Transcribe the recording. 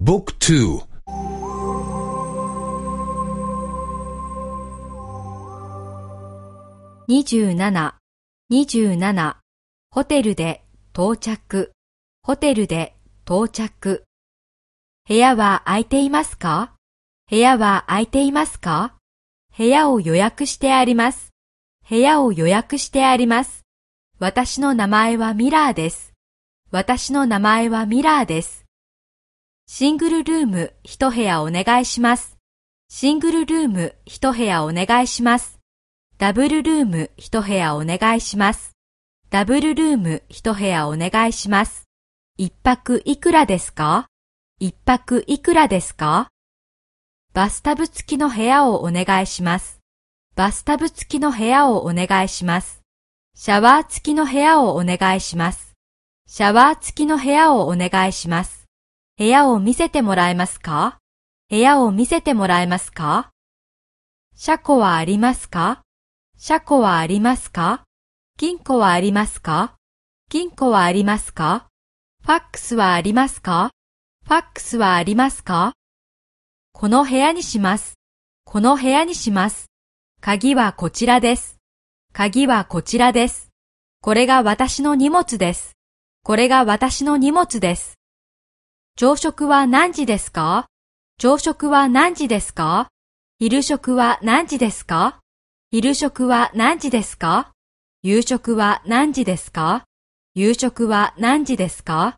บุ๊ก27ホテルで到着ホテルで到着部屋は空いていますか？部屋は空いていますか？部屋を予約してあります。部屋を予約してあります。私の名前はミラーです。私の名前はミラーです。シングルルーム一部屋お願いします。シングルルーム一部屋お願いします。ダブルルーム一部屋お願いします。ダブルルーム一部屋お願いします。一泊いくらですか？一泊いくらですか？バスタブ付きの部屋をお願いします。バスタブ付きの部屋をお願いします。シャワー付きの部屋をお願いします。シャワー付きの部屋をお願いします。部屋を見せてもらえますか？部屋を見せてもらえますか？車庫はありますか？車庫はありますか？金庫はありますか？金庫はありますか？ファックスはありますか？ファックスはありますか？この部屋にします。この部屋にします。鍵はこちらです。鍵はこちらです。これが私の荷物です。これが私の荷物です。朝食は何時ですか？朝食は何時ですか？昼食は何時ですか？昼食は何時ですか？夕食は何時ですか？夕食は何時ですか？